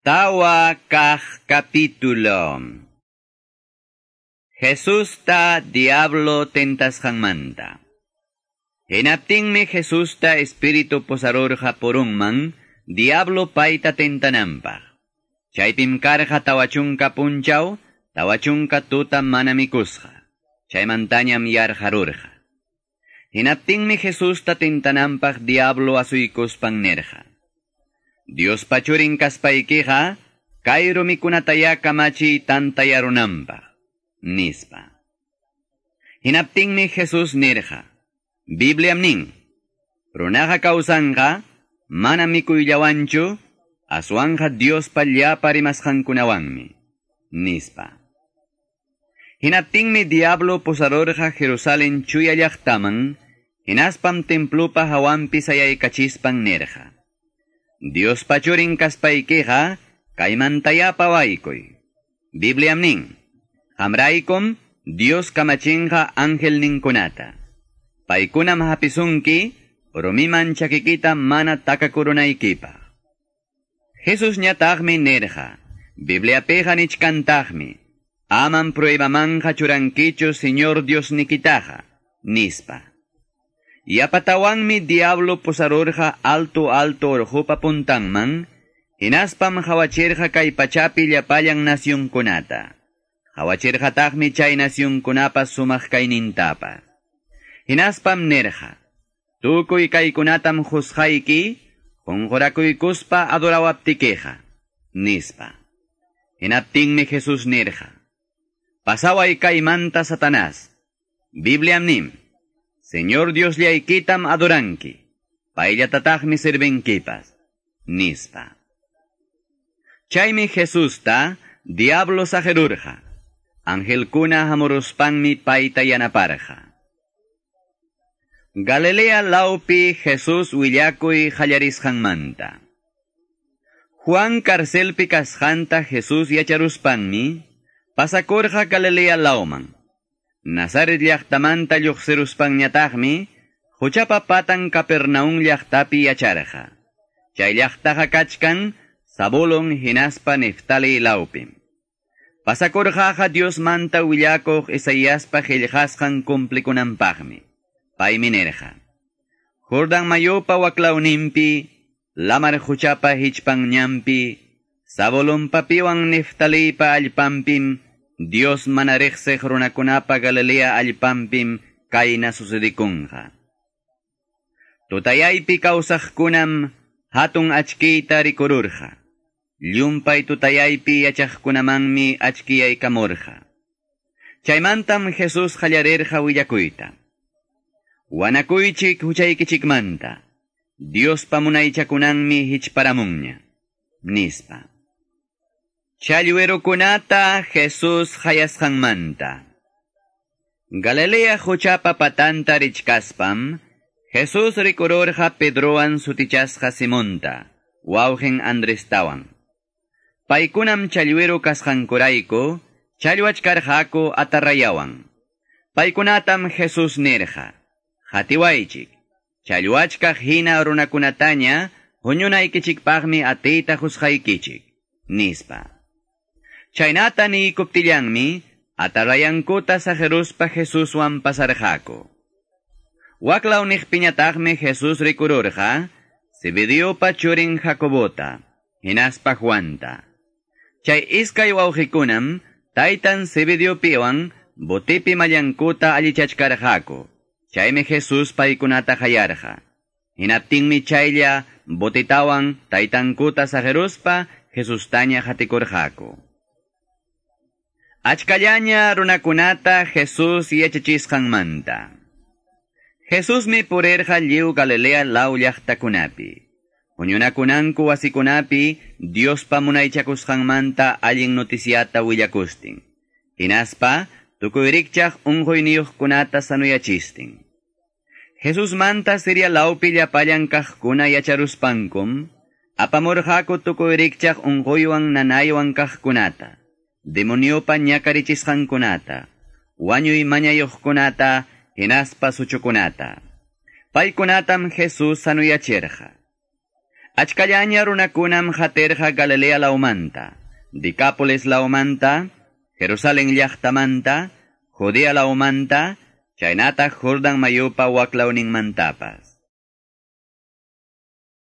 Tawa kah capítulo. Jesús ta diablo tentas hangmanta. Hinaptingmi Jesús ta espíritu posarorja porungman, diablo paita tentanampa. Chaypim karja tawachunka punchaw, tawachunka tuta manamikusja. Chaymantanyam yarjarurja. Hinaptingmi Jesús ta tentanampaj diablo asuykus nerja. Dios pachurin kaspaykiqa, kayru mikunataya kamachi tantayarunampa, nispa. Hinaptingmi Jesús nirja, Bibliam nin, runaja kausanqa, mana mikuyllawanchu, aswanja Dios pallapa rimasqankunawanmi, nispa. Hinaptingmi diablo posarorja Jerusalén chuya llaqtaman, hinaspam templupa hawanpi sayaykachispan nirja. Dios pachurin kaspaikeha, kaimantaya pawaikoy. Bibliam nin, hamraikom Dios kamachinha angel nin kunata. Paikunam hapisunki, rumiman chakikita mana takakurunaikipa. Jesus ñatagmi nerja, Biblia peja nichkantagmi, aman prueba manja churankicho Señor Dios nikitaja, nispa. Yapatawan diablo posarorja alto alto orjupa puntangman, hinaspam hawachirja kay pachapi llapayan kunata. Hawachirja takmi chay nasyong kunapa sumak kay. Hinaspam nerja, tukuy kay kunatam husjayki, honjorakuy kuspa adorawaptikeja, nispa. Hinaptingmi Jesus nerja, pasaway kay manta satanas, Bibliam nim, Señor Dios liaykitam adoranki, paillatataqmi sirvenkipas, nispa. Chaymi Jesús ta, diablo sajerurja, angelkuna hamuruspanmi paita yanaparja. Galilea laupi Jesús willakuy manta. Juan karcelpi kasjanta Jesús yacharuspanmi, pasakorja Galilea lauman. Nazaret llaqtamanta lluqsiruspanñataqmi, huchapa patan Capernaum llaqtapi yacharqa. Chay llaqtaqa kachkan, Sabulon hinaspa Neftali. Pasakurqaqa Dios manta willakuq Isaíaspa qillqasqan cumplikunanpaqmi. Paymi nerqa. Jordan mayupa waklawnimpi, lamar huchapa papiwan Neftalipa allpampim, Dios manarexsej runakunapa Galilea allpampim kayna sucedikunqa. Tutayaypi kawsaqkunam hatun achkiyta rikururqa. Llumpay tutayaypi yachaqkunamanmi achkiyaykamurqa. Chaymantam Jesus qallarerqa willakuyta. Wanakuychik huchaykichikmanta. Dios pamunaychakunanmi hichparamunña. Nispa. Kunata Jesus manta. Galilea huchapa patanta richkaspam, Jesus rikurorja Pedroan sutichasja Simonta, waujen Andrestawan. Paikunam challwero kasjankorayko, challwachkarjako atarrayawan. Paikunatam Jesus nerja, jatiwaychik, challwachkaj hina runakunataña, huñunaykichikpaqmi atita husjaykichik, nispa. chaynata chaynatani kuptillanmi atarayankuta sa Jeruspa sajeruspa Jesuswan pasarjako. Waklawnihpiñatagmi Jesús rikururja, sibidiopa churin Jacobota, hinaspa Juanta. Chay iskay wawjikunam, taitan sibidiopiwan, botipi mallankuta allichachkarjako, chaymi Jesús paikunata jayarja. Hinaptinmi chaylla botitawan taitankuta sajeruspa Jesustaña jatikurjako. Achkallaña runakunata Jesus manta. Jesus mi purerja lliw Galilea law llaqtakunapi. Huñunakunanku wasikunapi Dios manta allin noticiata willakustin. Hinaspa, tukuyrikchaq unquyniyuqkunata sanuyachistin. Jesus manta seria laupi llapayan kajkuna yacharuspankum, apamurjaku tukuyrikchaq unquywan nanaywan kajkunata demoniopa ñakarichisqankunata, wañuy mañayuqkunata, hinaspa suchukunata. Paykunatam Jesús sanuyachirqa. Achkallaña runakunam haterja Galilea laumanta, Dicápolis laumanta, Jerusalén llaqtamanta, Judea laumanta, chaynata Jordan mayupa waklaunin mantapas.